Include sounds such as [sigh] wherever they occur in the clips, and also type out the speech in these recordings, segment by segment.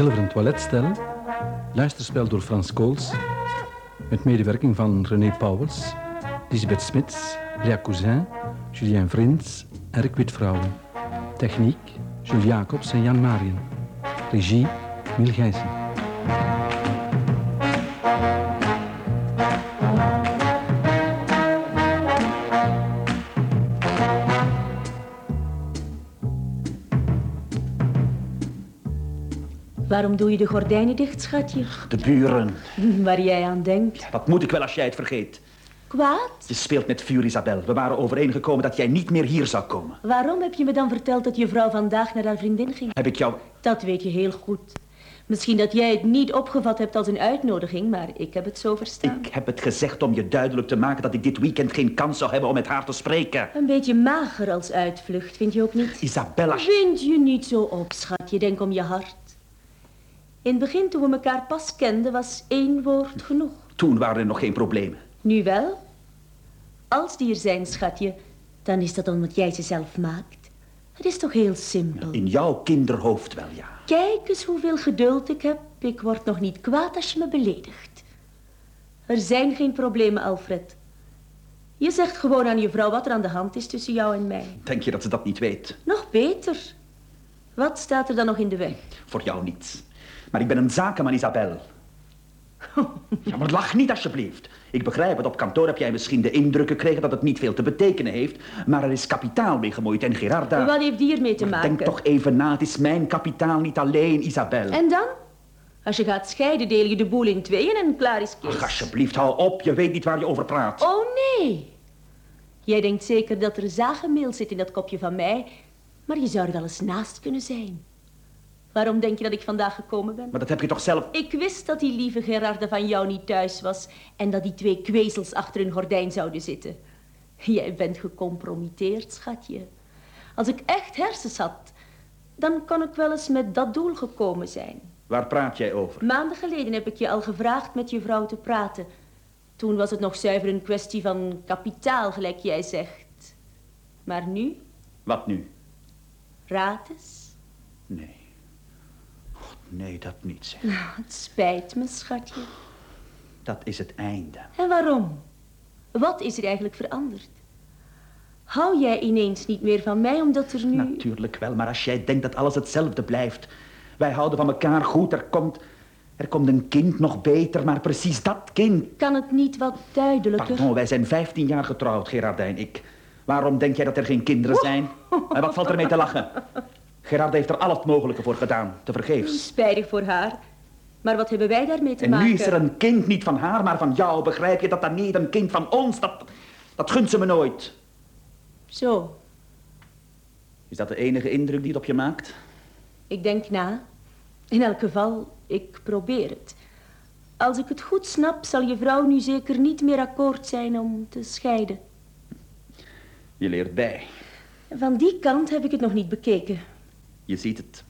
Zilveren toiletstel, luisterspel door Frans Kools, met medewerking van René Pauwels, Lisbeth Smits, Lea Cousin, Julien Vrins en Rick Witvrouwen. Techniek, Jules Jacobs en Jan Marien. Regie, Miel Gijssen. Waarom doe je de gordijnen dicht, schatje? De buren. [laughs] Waar jij aan denkt. Dat moet ik wel als jij het vergeet. Kwaad? Je speelt met vuur, Isabel. We waren overeengekomen dat jij niet meer hier zou komen. Waarom heb je me dan verteld dat je vrouw vandaag naar haar vriendin ging? Heb ik jou... Dat weet je heel goed. Misschien dat jij het niet opgevat hebt als een uitnodiging, maar ik heb het zo verstaan. Ik heb het gezegd om je duidelijk te maken dat ik dit weekend geen kans zou hebben om met haar te spreken. Een beetje mager als uitvlucht, vind je ook niet? Isabella... Vind je niet zo op, schatje. Denk om je hart. In het begin, toen we elkaar pas kenden, was één woord genoeg. Toen waren er nog geen problemen. Nu wel? Als die er zijn, schatje, dan is dat omdat jij ze zelf maakt. Het is toch heel simpel. In jouw kinderhoofd wel, ja. Kijk eens hoeveel geduld ik heb. Ik word nog niet kwaad als je me beledigt. Er zijn geen problemen, Alfred. Je zegt gewoon aan je vrouw wat er aan de hand is tussen jou en mij. Denk je dat ze dat niet weet? Nog beter. Wat staat er dan nog in de weg? Voor jou niets. Maar ik ben een zakenman, Isabel. Ja, maar lach niet alsjeblieft. Ik begrijp het, op kantoor heb jij misschien de indruk gekregen dat het niet veel te betekenen heeft. Maar er is kapitaal mee gemoeid en Gerarda... Wat heeft die ermee te maken? Denk toch even na, het is mijn kapitaal, niet alleen, Isabel. En dan? Als je gaat scheiden, deel je de boel in tweeën en klaar is Kees. Ach, alsjeblieft, hou op. Je weet niet waar je over praat. Oh nee. Jij denkt zeker dat er zagenmeel zit in dat kopje van mij, maar je zou er wel eens naast kunnen zijn. Waarom denk je dat ik vandaag gekomen ben? Maar dat heb je toch zelf... Ik wist dat die lieve Gerarde van jou niet thuis was en dat die twee kwezels achter hun gordijn zouden zitten. Jij bent gecompromitteerd, schatje. Als ik echt hersens had, dan kon ik wel eens met dat doel gekomen zijn. Waar praat jij over? Maanden geleden heb ik je al gevraagd met je vrouw te praten. Toen was het nog zuiver een kwestie van kapitaal, gelijk jij zegt. Maar nu, Wat nu? raad eens. Nee. Nee, dat niet, zeg. Nou, het spijt me, schatje. Dat is het einde. En waarom? Wat is er eigenlijk veranderd? Hou jij ineens niet meer van mij omdat er nu... Natuurlijk wel, maar als jij denkt dat alles hetzelfde blijft. Wij houden van elkaar goed, er komt... Er komt een kind nog beter, maar precies dat kind... Kan het niet wat duidelijker? Pardon, wij zijn 15 jaar getrouwd, Gerard en ik. Waarom denk jij dat er geen kinderen zijn? En wat valt er mee te lachen? Gerard heeft er al het mogelijke voor gedaan, te vergeefs. Spijtig voor haar. Maar wat hebben wij daarmee te En maken? nu is er een kind niet van haar, maar van jou. Begrijp je dat dan niet? Een kind van ons, dat, dat gunt ze me nooit. Zo, Is dat de enige indruk die het op je maakt? ik denk na. In elk geval, ik probeer het. Als ik het goed snap, zal je vrouw nu zeker niet meer akkoord zijn om te scheiden. Je leert bij. Van die kant heb ik het nog niet bekeken. Je ziet het.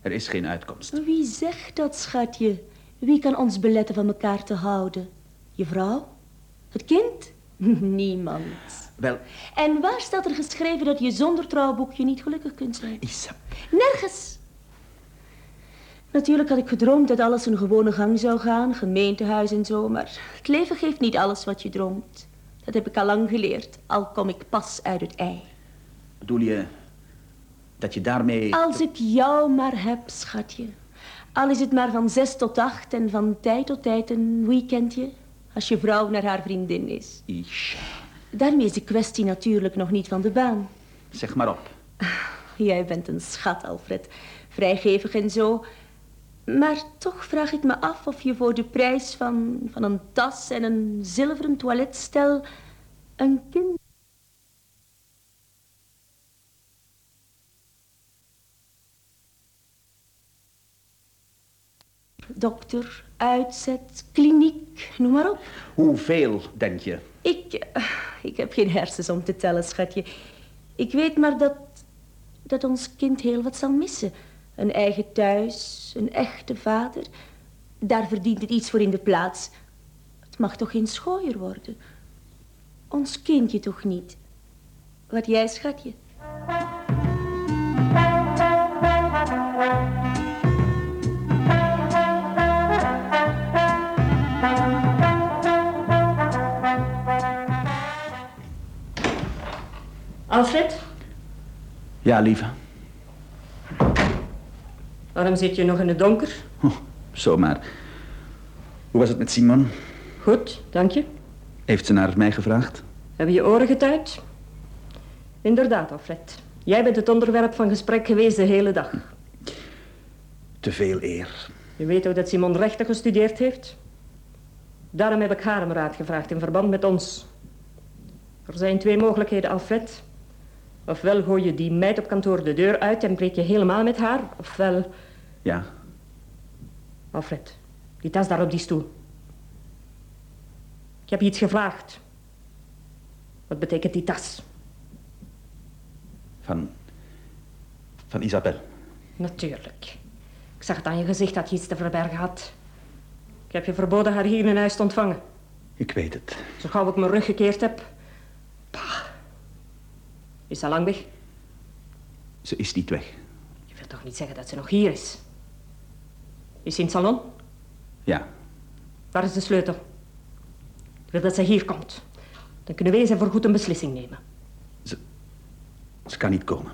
Er is geen uitkomst. Wie zegt dat, schatje? Wie kan ons beletten van elkaar te houden? Je vrouw? Het kind? [laughs] Niemand. Wel, En waar staat er geschreven dat je zonder trouwboekje niet gelukkig kunt zijn? Isabel. Nergens. Natuurlijk had ik gedroomd dat alles een gewone gang zou gaan, gemeentehuis en zo, maar het leven geeft niet alles wat je droomt. Dat heb ik al lang geleerd, al kom ik pas uit het ei. Bedoel je dat je daarmee... Als ik jou maar heb, schatje. Al is het maar van zes tot acht en van tijd tot tijd een weekendje, als je vrouw naar haar vriendin is. Isha, Daarmee is de kwestie natuurlijk nog niet van de baan. zeg maar op. [laughs] Jij bent een schat, Alfred. Vrijgevig en zo. Maar toch vraag ik me af of je voor de prijs van, van een tas en een zilveren toiletstel een kind... Dokter, uitzet, kliniek, noem maar op. Hoeveel, denk je? Ik, eh, ik heb geen hersens om te tellen, schatje. Ik weet maar dat, dat ons kind heel wat zal missen. Een eigen thuis, een echte vader. Daar verdient het iets voor in de plaats. Het mag toch geen schooier worden? Ons kindje toch niet? Wat jij, schatje? Alfred, Ja, lieve. waarom zit je nog in het donker? Oh, zomaar. Hoe was het met Simon? Goed, dank je. Heeft ze naar mij gevraagd? Heb je je oren getuid? Inderdaad, Alfred. Jij bent het onderwerp van gesprek geweest de hele dag. Te veel eer. Je weet ook dat Simon rechten gestudeerd heeft? Daarom heb ik haar om raad gevraagd in verband met ons. Er zijn twee mogelijkheden, Alfred. Ofwel gooi je die meid op kantoor de deur uit en breek je helemaal met haar, ofwel... Ja, Alfred, die tas daar op die stoel. Ik heb je iets gevraagd. Wat betekent die tas? van... van Isabel. Natuurlijk. Ik zag het aan je gezicht dat je iets te verbergen had. Ik heb je verboden haar hier in huis te ontvangen. Ik weet het. Zo gauw ik mijn rug gekeerd heb. Is ze al lang weg? Ze is niet weg. Je wilt toch niet zeggen dat ze nog hier is? Is ze in het salon? Ja, Waar is de sleutel? Ik wil dat ze hier komt. Dan kunnen wij eens en voorgoed een beslissing nemen. ze kan niet komen.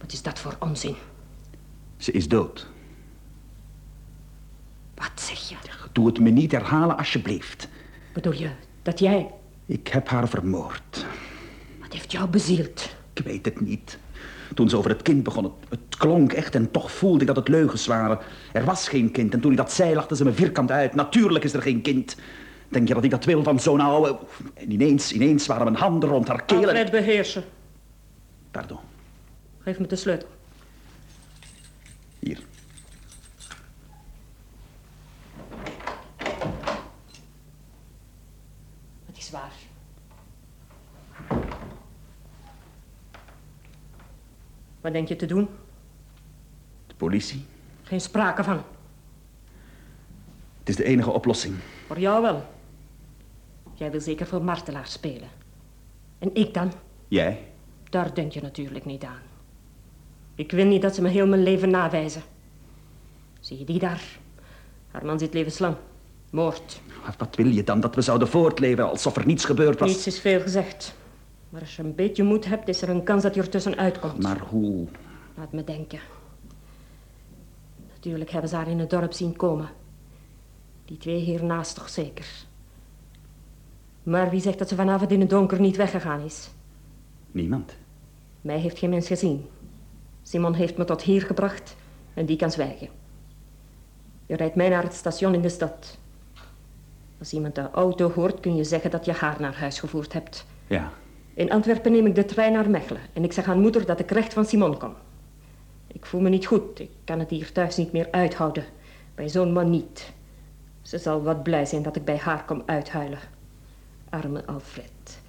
Wat is dat voor onzin? Ze is dood. Wat zeg je? Doe het me niet herhalen, alsjeblieft. Bedoel je dat jij... Ik heb haar vermoord. Wat heeft jou bezield? Ik weet het niet. Toen ze over het kind begon, het, het klonk echt en toch voelde ik dat het leugens waren. Er was geen kind en toen ik dat zei, lachte ze me vierkant uit. Natuurlijk is er geen kind. Denk je dat ik dat wil van zo'n oude... En ineens, ineens waren mijn handen rond haar keel en... Alfred beheersen. Pardon, Geef me de sleutel. hier. Het is waar. Wat denk je te doen? De politie. Geen sprake van. Het is de enige oplossing. Voor jou wel. Jij wil zeker voor martelaar spelen. En ik dan? Jij? Daar denk je natuurlijk niet aan. Ik wil niet dat ze me heel mijn leven nawijzen. Zie je die daar? Haar man zit levenslang. Moord. Wat- Wat wil je dan? Dat we zouden voortleven alsof er niets gebeurd was? Niets is veel gezegd. Maar als je een beetje moed hebt, is er een kans dat je er tussenuit komt. Maar hoe? Laat me denken. Natuurlijk hebben ze haar in het dorp zien komen. Die twee hiernaast toch zeker. Maar wie zegt dat ze vanavond in het donker niet weggegaan is? Niemand. Mij heeft geen mens gezien. Simon heeft me tot hier gebracht en die kan zwijgen. Je rijdt mij naar het station in de stad. Als iemand de auto hoort, kun je zeggen dat je haar naar huis gevoerd hebt. Ja. In Antwerpen neem ik de trein naar Mechelen en ik zeg aan moeder dat ik recht van Simon kom. Ik voel me niet goed. Ik kan het hier thuis niet meer uithouden. Bij zo'n man niet. Ze zal wat blij zijn dat ik bij haar kom uithuilen. Arme Alfred.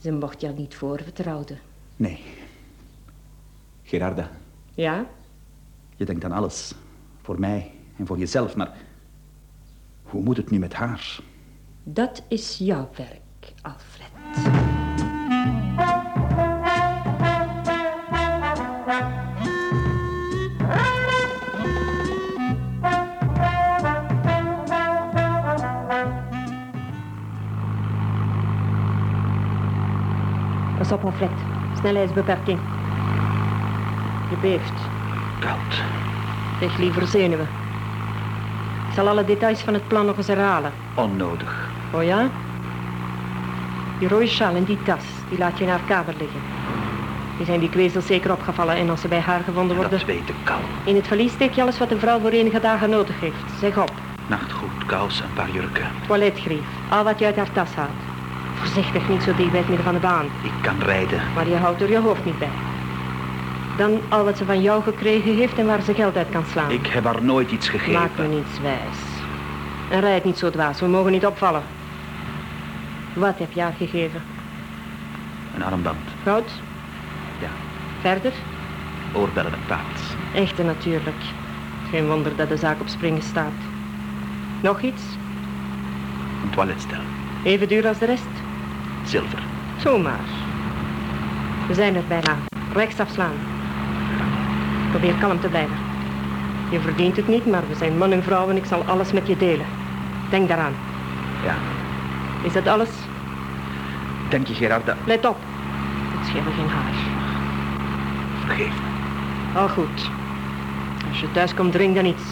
Ze mocht jou niet voorvertrouwen. Nee. Gerarda, Ja? je denkt aan alles. Voor mij en voor jezelf, maar... Hoe moet het nu met haar? Dat is jouw werk, Alfred. Pas op, Alfred. Snelheidsbeperking. Je beeft. Koud. Zeg liever zenuwen. Ik zal alle details van het plan nog eens herhalen. Onnodig. Oh ja? Die rode sjaal en die tas, die laat je in haar kamer liggen. Die zijn die kwezels zeker opgevallen en als ze bij haar gevonden worden... Dat weet ik, kou. In het valies steek je alles wat een vrouw voor enige dagen nodig heeft. Zeg op. Nachtgoed, kous, een paar jurken. Toiletgrief. Al wat je uit haar tas haalt. Voorzichtig, niet zo dicht bij het midden van de baan. Ik kan rijden. Maar je houdt er je hoofd niet bij. Dan al wat ze van jou gekregen heeft en waar ze geld uit kan slaan. Ik heb haar nooit iets gegeven. Maak me niets wijs. En rijd niet zo dwaas, we mogen niet opvallen. Wat heb je haar gegeven? Een armband. Goud? Ja. Verder? Oorbellen en paard. Echte natuurlijk. Geen wonder dat de zaak op springen staat. Nog iets? Een toiletstel. Even duur als de rest? Zilver. Zomaar. We zijn er bijna. Rechts afslaan. Probeer kalm te blijven. Je verdient het niet, maar we zijn man en vrouw en ik zal alles met je delen. Denk daaraan. Ja. Is dat alles? Denk je, Gerarda? Let op. Het hebben geen haar. Vergeef me. Al goed. Als je thuis komt, drink dan iets.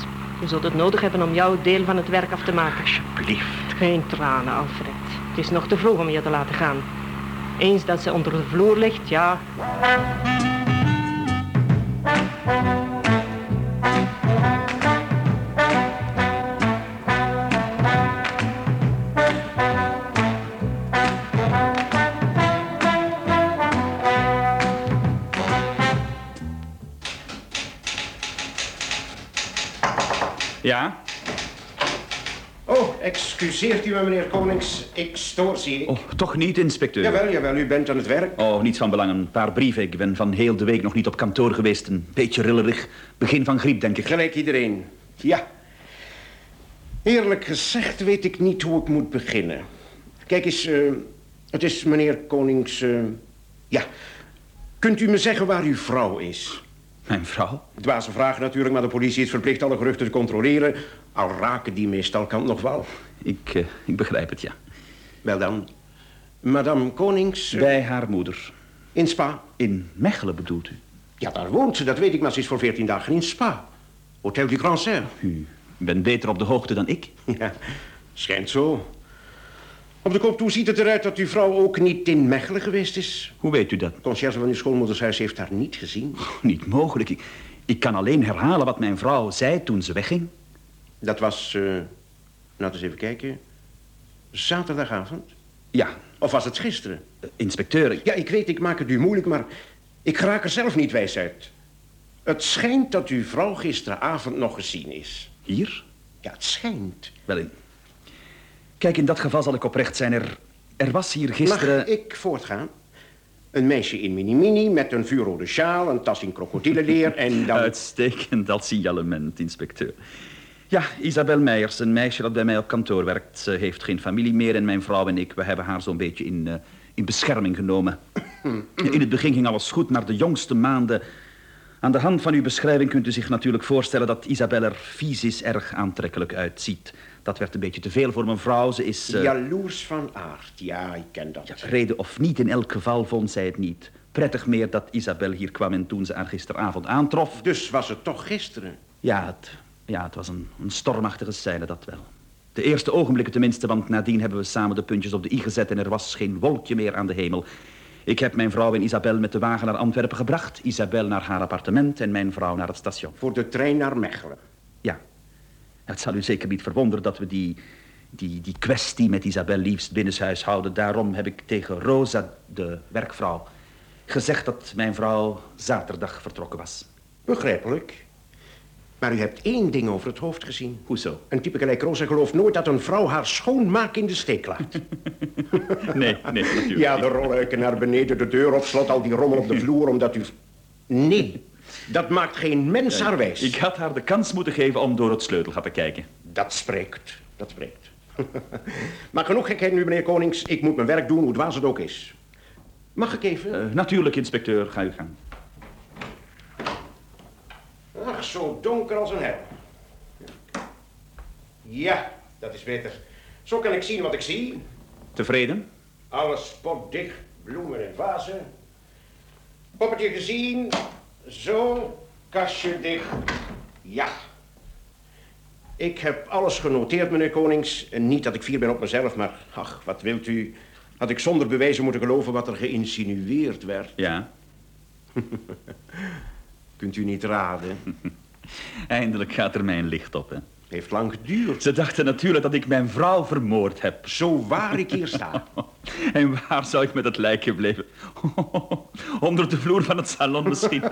Je zult het nodig hebben om jouw deel van het werk af te maken. Alsjeblieft. Geen tranen, Alfred. Is nog te vroeg om je te laten gaan. Eens dat ze onder de vloer ligt, ja. Ja? Oh, excuseert u me, meneer Konings. Ik stoor, zie ik. Oh, toch niet, inspecteur? Jawel, jawel, u bent aan het werk. Oh, niets van belang. Een paar brieven. Ik ben van heel de week nog niet op kantoor geweest. Een beetje rillerig. Begin van griep, denk ik. Gelijk iedereen. Ja. Eerlijk gezegd weet ik niet hoe ik moet beginnen. Kijk eens, eh, het is meneer Konings... eh, ja, kunt u me zeggen waar uw vrouw is? Mijn vrouw? Dwaze vraag natuurlijk, maar de politie is verplicht alle geruchten te controleren. Al raken die meestal kant nog wel. Ik, eh, ik begrijp het, ja. Wel dan, madame Konings Bij haar moeder. in Spa. In Mechelen bedoelt u? Ja, daar woont ze, dat weet ik, maar ze is voor veertien dagen in Spa. Hotel du Grand Serre. U bent beter op de hoogte dan ik. [laughs] Ja, schijnt zo. Op de kop toe ziet het eruit dat uw vrouw ook niet in Mechelen geweest is. Hoe weet u dat? De conciërge van uw schoonmoedershuis heeft haar niet gezien. Niet mogelijk. Ik, ik kan alleen herhalen wat mijn vrouw zei toen ze wegging. Dat was, eh laten we eens even kijken, zaterdagavond. Ja, Of was het gisteren? eh, inspecteur, Ja, ik weet, ik maak het u moeilijk, maar ik raak er zelf niet wijs uit. Het schijnt dat uw vrouw gisteravond nog gezien is. hier? Ja, het schijnt. Wel in. Kijk, in dat geval zal ik oprecht zijn. Er, er was hier gisteren... Mag ik voortgaan? Een meisje in mini-mini met een vuurrode sjaal, een tas in krokodillenleer en dan... [laughs] Uitstekend, dat signalement, inspecteur. Ja, Isabel Meijers, een meisje dat bij mij op kantoor werkt. Ze heeft geen familie meer en mijn vrouw en ik, we hebben haar zo'n beetje in, eh, in bescherming genomen. [clears throat] In het begin ging alles goed, maar de jongste maanden... Aan de hand van uw beschrijving kunt u zich natuurlijk voorstellen dat Isabel er fysisch erg aantrekkelijk uitziet. Dat werd een beetje te veel voor mijn vrouw. Ze is... eh, Jaloers van aard, ja, ik ken dat. ja, reden of niet, in elk geval vond zij het niet. Prettig meer dat Isabel hier kwam en toen ze haar gisteravond aantrof. Dus was het toch gisteren? Ja, het, ja, het was een, een stormachtige scène, dat wel. De eerste ogenblikken tenminste, want nadien hebben we samen de puntjes op de i gezet... en er was geen wolkje meer aan de hemel. Ik heb mijn vrouw en Isabel met de wagen naar Antwerpen gebracht. Isabel naar haar appartement en mijn vrouw naar het station. Voor de trein naar Mechelen. Ja, het zal u zeker niet verwonderen dat we die, die, die kwestie met Isabel liefst binnenshuis houden. Daarom heb ik tegen Rosa, de werkvrouw, gezegd dat mijn vrouw zaterdag vertrokken was. Begrijpelijk. Maar u hebt één ding over het hoofd gezien. Hoezo? Een type gelijk Rosa gelooft nooit dat een vrouw haar schoonmaak in de steek laat. [laughs] Nee, nee, natuurlijk Ja, de rolluiken naar beneden, de deur op slot, al die rommel op de vloer, omdat u... Nee, dat maakt geen mens haar wijs. Ik had haar de kans moeten geven om door het sleutelgat te kijken. Dat spreekt, dat spreekt. [laughs] maar genoeg gekheid nu, meneer Konings. Ik moet mijn werk doen, hoe dwaas het ook is. Mag ik even? Eh, natuurlijk, inspecteur, ga u gang. Ach, zo donker als een hel. Ja, dat is beter. Zo kan ik zien wat ik zie. Tevreden? Alles potdicht, bloemen en vazen. Poppetje gezien. Zo, kastje dicht. Ja. Ik heb alles genoteerd, meneer Konings. En niet dat ik fier ben op mezelf, maar ach, wat wilt u? Had ik zonder bewijzen moeten geloven wat er geïnsinueerd werd. Ja. [laughs] Kunt u niet raden. [laughs] Eindelijk gaat er mijn licht op, hè. Heeft lang geduurd. Ze dachten natuurlijk dat ik mijn vrouw vermoord heb. Zo waar ik hier sta. [laughs] En waar zou ik met het lijk gebleven? [laughs] Onder de vloer van het salon misschien.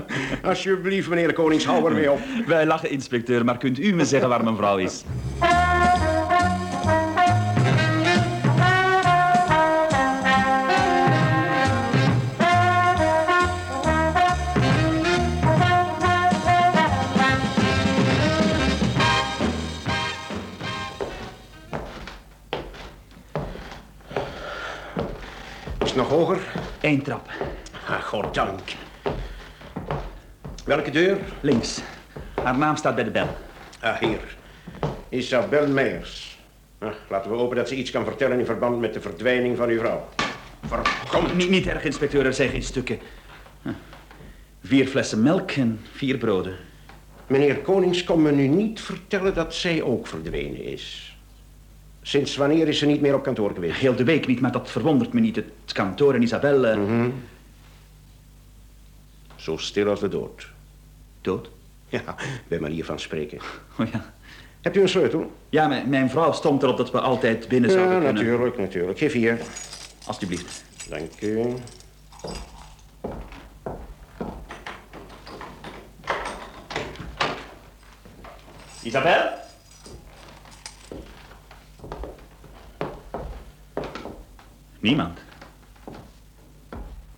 [laughs] Alsjeblieft, meneer de Konings, hou er mee op. Wij lachen, inspecteur, maar kunt u me zeggen waar mijn vrouw is? Is Trap. Ah, goddank. Welke deur? Links. Haar naam staat bij de bel. Ah, hier. Isabel Meijers. Ah, laten we hopen dat ze iets kan vertellen in verband met de verdwijning van uw vrouw. Verdomd. Niet, niet erg, inspecteur, er zijn geen stukken. Huh. Vier flessen melk en vier broden. Meneer Konings kon me nu niet vertellen dat zij ook verdwenen is. Sinds wanneer is ze niet meer op kantoor geweest? Heel de week niet, maar dat verwondert me niet. Het kantoor en Isabelle... eh, Mhm. Zo stil als de dood. Dood? Ja, bij manier van spreken. [laughs] Oh ja. Hebt u een sleutel? Ja, mijn, mijn vrouw stond erop dat we altijd binnen Ja, zouden kunnen. natuurlijk, natuurlijk. Geef hier. Alsjeblieft. Dank u. Isabel? Niemand.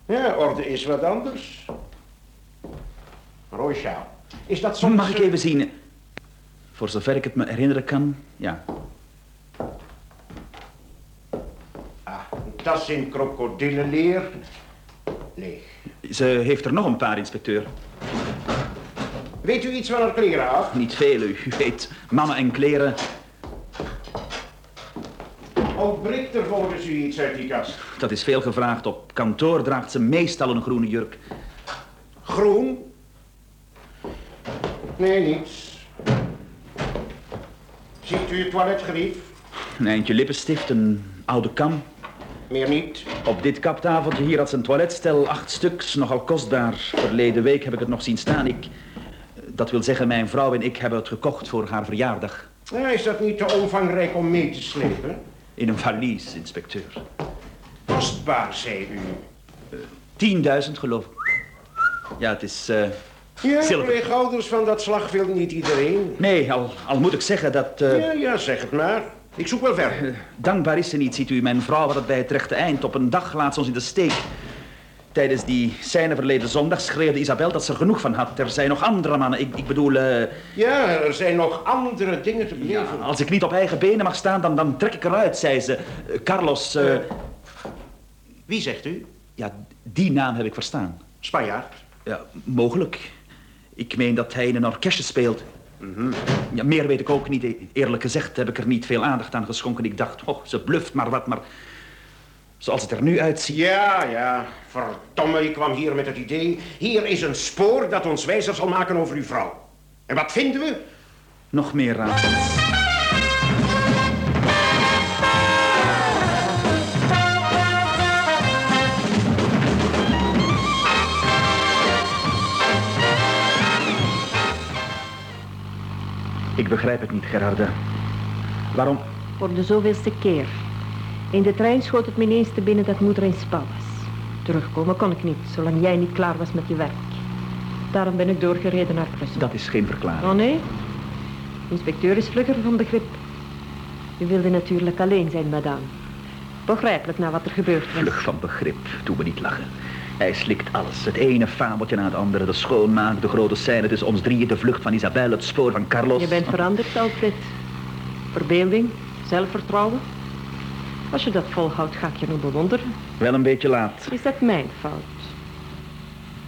Ja, orde is wat anders. Roosjaal. Is dat soms... Mag ik even zien? Voor zover ik het me herinneren kan, ja. Ah, een tas in krokodillenleer. Leeg. Ze heeft er nog een paar, inspecteur. Weet u iets van haar kleren af? Niet veel, u weet. Mannen en kleren. Ontbreekt er volgens u iets uit die kast? Dat is veel gevraagd. Op kantoor draagt ze meestal een groene jurk. Groen? Nee, niets. Ziet u het toiletgerief? Een eindje lippenstift, een oude kam. Meer niet. Op dit kaptafeltje hier had ze een toiletstel, acht stuks, nogal kostbaar. Verleden week heb ik het nog zien staan. Ik, dat wil zeggen, mijn vrouw en ik hebben het gekocht voor haar verjaardag. Ja, is dat niet te omvangrijk om mee te slepen? In een valies, inspecteur. Kostbaar, zei u. 10.000 geloof ik. Ja, het is... eh, Ja, Zilver. pleegouders van dat slag wil niet iedereen. Nee, al, al moet ik zeggen dat... eh, Ja, ja, zeg het maar. Ik zoek wel verder. Dankbaar is ze niet, ziet u. Mijn vrouw had het bij het rechte eind. Op een dag laat ze ons in de steek. Tijdens die scène verleden zondag schreeuwde Isabel dat ze er genoeg van had. Er zijn nog andere mannen. Ik, ik bedoel, eh, Ja, er zijn nog andere dingen te beleven. als ik niet op eigen benen mag staan, dan, dan trek ik eruit, zei ze. Eh, Carlos, eh. Wie zegt u? ja, die naam heb ik verstaan. Spanjaard. Ja, mogelijk. Ik meen dat hij in een orkestje speelt. Ja, meer weet ik ook niet. Eerlijk gezegd heb ik er niet veel aandacht aan geschonken. Ik dacht, oh, ze bluft maar wat, maar... Zoals het er nu uitziet... Ja, ja. Verdomme, ik kwam hier met het idee. Hier is een spoor dat ons wijzer zal maken over uw vrouw. En wat vinden we? Nog meer raadsels. Ik begrijp het niet, Gerarde. Waarom? Voor de zoveelste keer. In de trein schoot het me ineens te binnen dat moeder in spel was. Terugkomen kon ik niet, zolang jij niet klaar was met je werk. Daarom ben ik doorgereden naar Brussel. Dat is geen verklaring. Oh nee? De inspecteur is vlugger van begrip. U wilde natuurlijk alleen zijn, madame. Begrijpelijk na wat er gebeurd was. Vlug van begrip, doe me niet lachen. Hij slikt alles, het ene fabeltje na het andere. De schoonmaak, de grote scène tussen ons drieën, de vlucht van Isabelle, het spoor van Carlos. Je bent veranderd, Alfred. Verbeelding, zelfvertrouwen. Als je dat volhoudt, ga ik je nog bewonderen. Wel een beetje laat. Is dat mijn fout?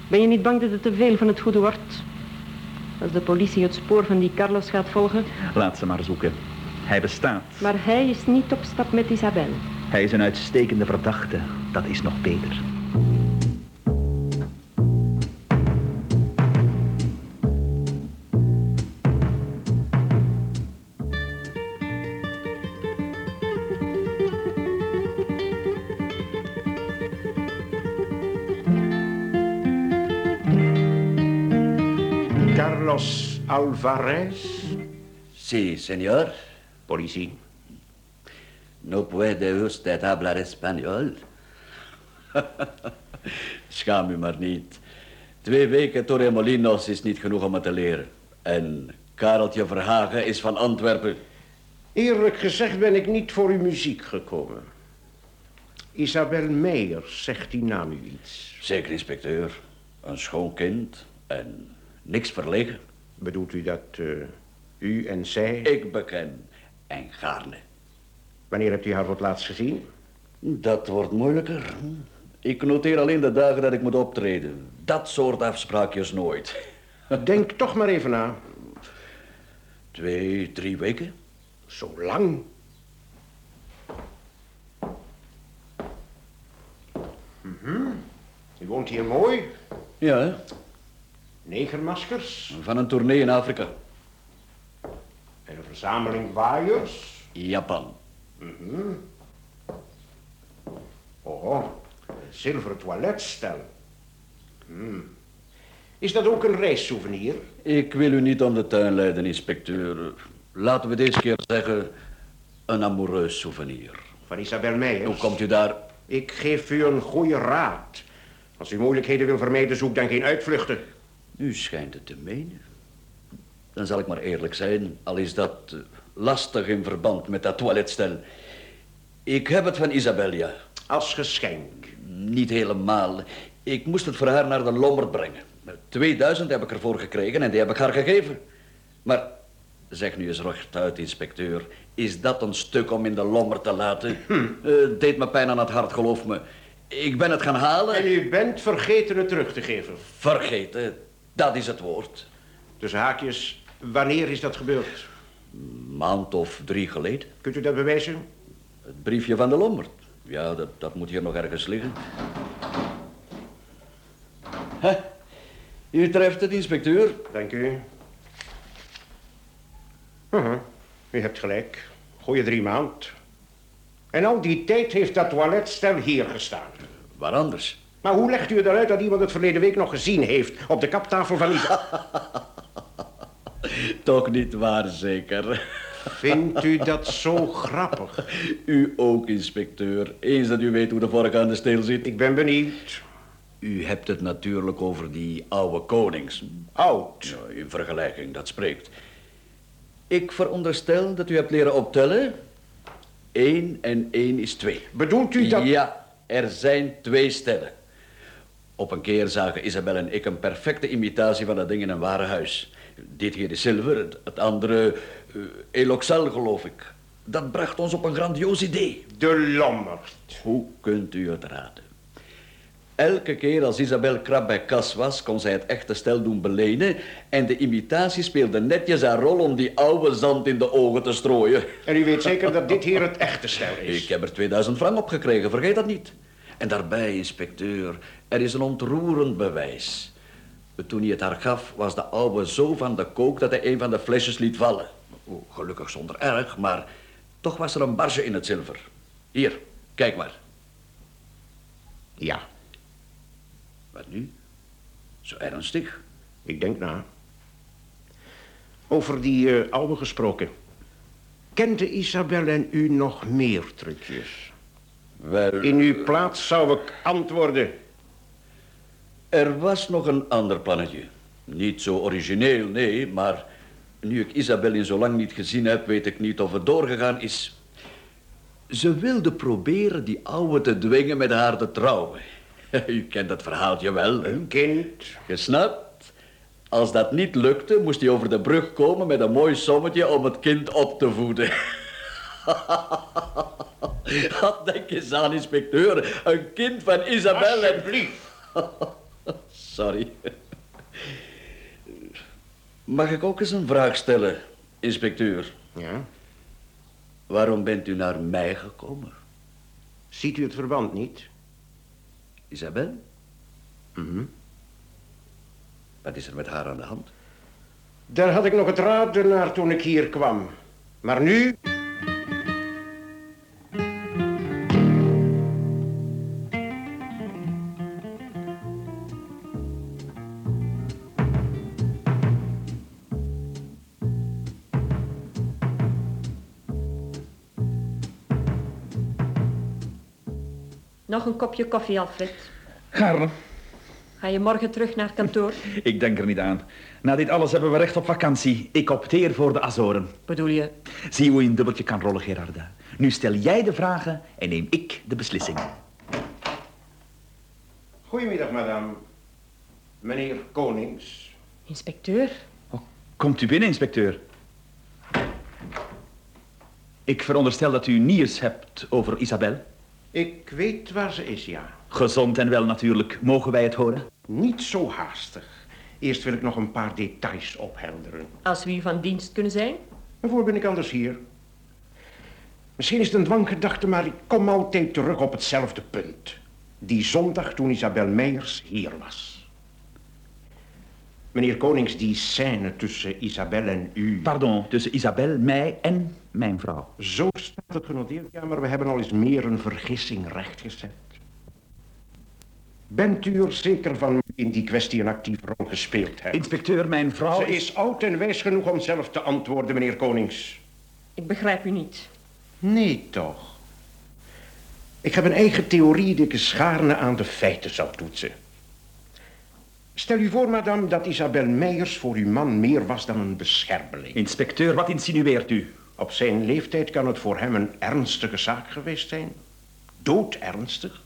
Ben je niet bang dat het te veel van het goede wordt? Als de politie het spoor van die Carlos gaat volgen. Laat ze maar zoeken. Hij bestaat. Maar hij is niet op stap met Isabel. Hij is een uitstekende verdachte. Dat is nog beter. Carlos Alvarez. Sí, señor. Politie. ¿No puede usted hablar español? [laughs] Schaam u maar niet. Twee weken Torremolinos is niet genoeg om het te leren. En Kareltje Verhagen is van Antwerpen. Eerlijk gezegd ben ik niet voor uw muziek gekomen. Isabel Meijers, zegt die naam u iets? Zeker, inspecteur. Een schoon kind en niks verlegen. Bedoelt u dat eh, u en zij... Ik beken en gaarne. Wanneer hebt u haar voor het laatst gezien? Dat wordt moeilijker. Ik noteer alleen de dagen dat ik moet optreden. Dat soort afspraakjes nooit. [laughs] Denk toch maar even na. Twee, drie weken? Zo lang? woont hier mooi. Ja, hè? Negermaskers van een tournee in Afrika. en een verzameling waaiers. Japan. Oh, een zilveren toiletstel. Hmm. Is dat ook een reissouvenir? Ik wil u niet om de tuin leiden, inspecteur. Laten we deze keer zeggen een amoureus souvenir. Van Isabel Meijers? Hoe komt u daar? Ik geef u een goede raad. Als u moeilijkheden wil vermijden, zoek dan geen uitvluchten. U schijnt het te menen. Dan zal ik maar eerlijk zijn, al is dat eh, lastig in verband met dat toiletstel. Ik heb het van Isabelia. Als geschenk. Niet helemaal. Ik moest het voor haar naar de Lombard brengen. 2000 heb ik ervoor gekregen en die heb ik haar gegeven. Maar zeg nu eens rechtuit, inspecteur. Is dat een stuk om in de Lombard te laten? Eh, deed me pijn aan het hart, geloof me. Ik ben het gaan halen. En u bent vergeten het terug te geven. Vergeten, dat is het woord. Tussen haakjes, wanneer is dat gebeurd? Een maand of drie geleden. Kunt u dat bewijzen? Het briefje van de Lombard. Ja, dat, dat moet hier nog ergens liggen. Hè? U treft het, inspecteur. Dank u. Uh U hebt gelijk. Goeie drie maand. En al die tijd heeft dat toiletstel hier gestaan. Waar anders? Maar hoe legt u het eruit dat iemand het verleden week nog gezien heeft op de kaptafel van Isa? [laughs] Toch niet waar, zeker. Vindt u [laughs] dat zo grappig? U ook, inspecteur. Eens dat u weet hoe de vork aan de steel zit. Ik ben benieuwd. U hebt het natuurlijk over die oude konings. Oud. Ja, in vergelijking, dat spreekt. Ik veronderstel dat u hebt leren optellen. Eén en één is twee. Bedoelt u dat... Ja, er zijn twee stellen. Op een keer zagen Isabel en ik een perfecte imitatie van dat ding in een ware huis. Dit hier is zilver, het, andere uh, eloxel, geloof ik. Dat bracht ons op een grandioos idee. De Lommerd. Hoe kunt u het raden? Elke keer als Isabel krap bij kas was, kon zij het echte stel doen belenen... en de imitatie speelde netjes haar rol om die oude zand in de ogen te strooien. En u weet zeker dat dit hier het echte stel is? Ik heb er 2000 frank op gekregen, vergeet dat niet. En daarbij, inspecteur, er is een ontroerend bewijs. Toen hij het haar gaf, was de oude zo van de kook dat hij een van de flesjes liet vallen. Oh, gelukkig zonder erg, maar toch was er een barge in het zilver. Hier, kijk maar. Ja, Wat nu? Zo ernstig? ik denk na. Over die eh oude gesproken. Kende Isabel en u nog meer trucjes? Wel, In uw plaats zou ik antwoorden. er was nog een ander plannetje. Niet zo origineel, nee, maar nu ik Isabel in zo lang niet gezien heb, weet ik niet of het doorgegaan is. Ze wilde proberen die oude te dwingen met haar te trouwen. [laughs] U kent dat verhaaltje wel, hè? Een kind. Gesnapt? Als dat niet lukte, moest hij over de brug komen met een mooi sommetje om het kind op te voeden. [laughs] [laughs] Wat denk eens aan, inspecteur? Een kind van Isabel en... Alsjeblieft. [laughs] Sorry. Mag ik ook eens een vraag stellen, inspecteur? Ja. Waarom bent u naar mij gekomen? Ziet u het verband niet? Isabel? Mhm. Wat is er met haar aan de hand? Daar had ik nog het raden naar toen ik hier kwam. Maar nu... een kopje koffie, Alfred. Gaarne. Ga je morgen terug naar kantoor? [laughs] Ik denk er niet aan. Na dit alles hebben we recht op vakantie. Ik opteer voor de Azoren. Bedoel je? Zie hoe je een dubbeltje kan rollen, Gerarda. Nu stel jij de vragen en neem ik de beslissing. Goedemiddag, madame. Meneer Konings. Inspecteur? Oh, komt u binnen, inspecteur. Ik veronderstel dat u nieuws hebt over Isabel. Ik weet waar ze is, ja. Gezond en wel natuurlijk. Mogen wij het horen? Niet zo haastig. Eerst wil ik nog een paar details ophelderen. Als we u van dienst kunnen zijn? Waarvoor ben ik anders hier? Misschien is het een dwanggedachte, maar ik kom altijd terug op hetzelfde punt. Die zondag toen Isabel Meijers hier was. Meneer Konings, die scène tussen Isabel en u... Pardon, tussen Isabel, mij en mijn vrouw. Zo staat het genoteerd, ja, maar we hebben al eens meer een vergissing rechtgezet. Bent u er zeker van in die kwestie een actieve rol gespeeld hebt? Inspecteur, mijn vrouw Ze is oud en wijs genoeg om zelf te antwoorden, meneer Konings. Ik begrijp u niet. Nee, toch. Ik heb een eigen theorie die ik eens gaarne aan de feiten zou toetsen. Stel u voor, madame, dat Isabel Meijers voor uw man meer was dan een beschermeling. Inspecteur, wat insinueert u? Op zijn leeftijd kan het voor hem een ernstige zaak geweest zijn. Doodernstig.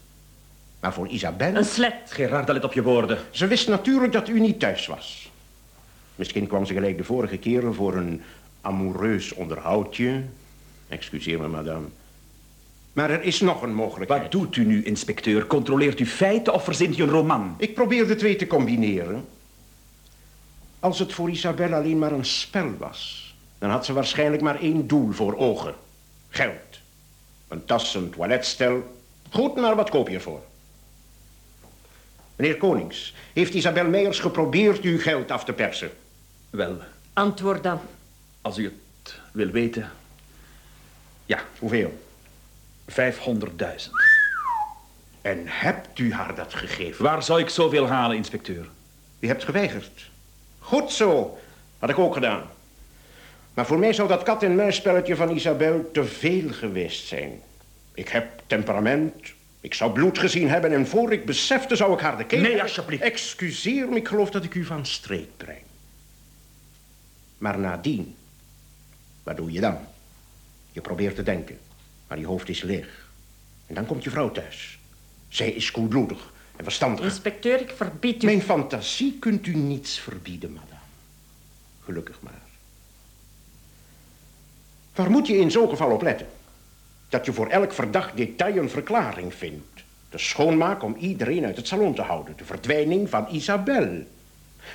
Maar voor Isabel... Een slet. Gerarda, let op je woorden. Ze wist natuurlijk dat u niet thuis was. Misschien kwam ze gelijk de vorige keren voor een amoureus onderhoudje. Excuseer me, madame. Maar er is nog een mogelijkheid. Wat doet u nu, inspecteur? Controleert u feiten of verzint u een roman? Ik probeer de twee te combineren. Als het voor Isabel alleen maar een spel was... dan had ze waarschijnlijk maar één doel voor ogen. Geld. Een tas, een toiletstel. Goed, maar wat koop je ervoor? Meneer Konings, heeft Isabel Meijers geprobeerd uw geld af te persen? Wel, Antwoord dan. als u het wil weten... Ja, Hoeveel? 500.000. En hebt u haar dat gegeven? Waar zou ik zoveel halen, inspecteur? U hebt geweigerd. Goed zo. Had ik ook gedaan. Maar voor mij zou dat kat-en-muisspelletje van Isabel te veel geweest zijn. Ik heb temperament. Ik zou bloed gezien hebben en voor ik besefte zou ik haar de keel... Nee, alsjeblieft. Excuseer me, ik geloof dat ik u van streek breng. Maar nadien, wat doe je dan? Je probeert te denken, maar je hoofd is leeg. En dan komt je vrouw thuis. Zij is koelbloedig en verstandig. Inspecteur, ik verbied u... Mijn fantasie kunt u niets verbieden, madame. Gelukkig maar. Waar moet je in zo'n geval op letten? Dat je voor elk verdacht detail een verklaring vindt. De schoonmaak om iedereen uit het salon te houden. De verdwijning van Isabel.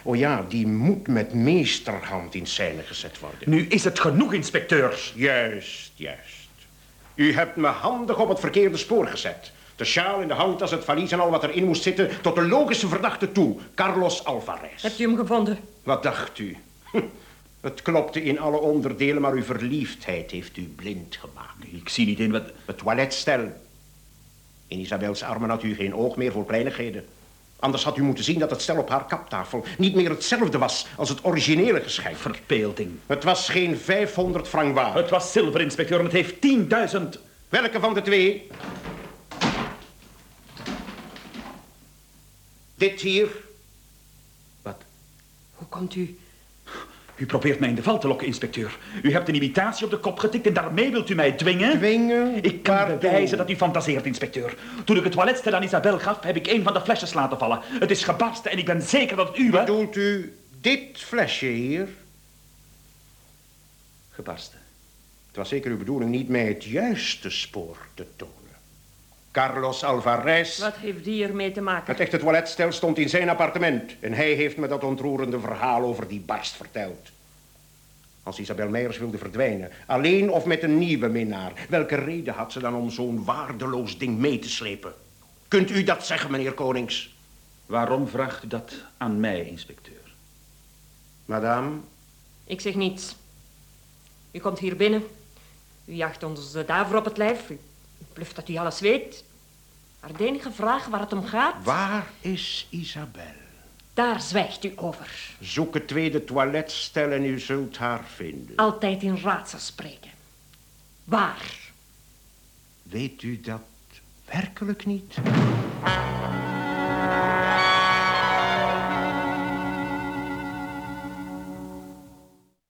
Oh ja, die moet met meesterhand in scène gezet worden. Nu is het genoeg, inspecteur. Juist, juist. U hebt me handig op het verkeerde spoor gezet. De sjaal in de handtas, het valies en al wat erin moest zitten... tot de logische verdachte toe, Carlos Alvarez. Hebt u hem gevonden? Wat dacht u? Het klopte in alle onderdelen, maar uw verliefdheid heeft u blind gemaakt. Ik zie niet in wat... Het toiletstel. In Isabels armen had u geen oog meer voor kleinigheden. Anders had u moeten zien dat het stel op haar kaptafel niet meer hetzelfde was als het originele geschenk. Verpeelding. Het was geen 500 frank waard. Het was zilver, inspecteur, en het heeft 10.000. Welke van de twee? Dit hier. Wat? Hoe komt u... U probeert mij in de val te lokken, inspecteur. U hebt een imitatie op de kop getikt en daarmee wilt u mij dwingen? Dwingen? Ik kan bewijzen dat u fantaseert, inspecteur. Toen ik het toiletstel aan Isabel gaf, heb ik een van de flesjes laten vallen. Het is gebarsten en ik ben zeker dat het uwe... Bedoelt u dit flesje hier? Gebarsten. Het was zeker uw bedoeling niet mij het juiste spoor te tonen. Carlos Alvarez. Wat heeft die ermee te maken? Het echte toiletstel stond in zijn appartement. En hij heeft me dat ontroerende verhaal over die barst verteld. Als Isabel Meijers wilde verdwijnen, alleen of met een nieuwe minnaar... welke reden had ze dan om zo'n waardeloos ding mee te slepen? Kunt u dat zeggen, meneer Konings? Waarom vraagt u dat aan mij, inspecteur? Madame, Ik zeg niets. U komt hier binnen. U jaagt ons de daver op het lijf. U bluft dat u alles weet. De enige vraag waar het om gaat, waar is Isabel? daar zwijgt u over. Zoek het tweede toiletstel en u zult haar vinden. Altijd in raadsel spreken. Waar? Weet u dat werkelijk niet?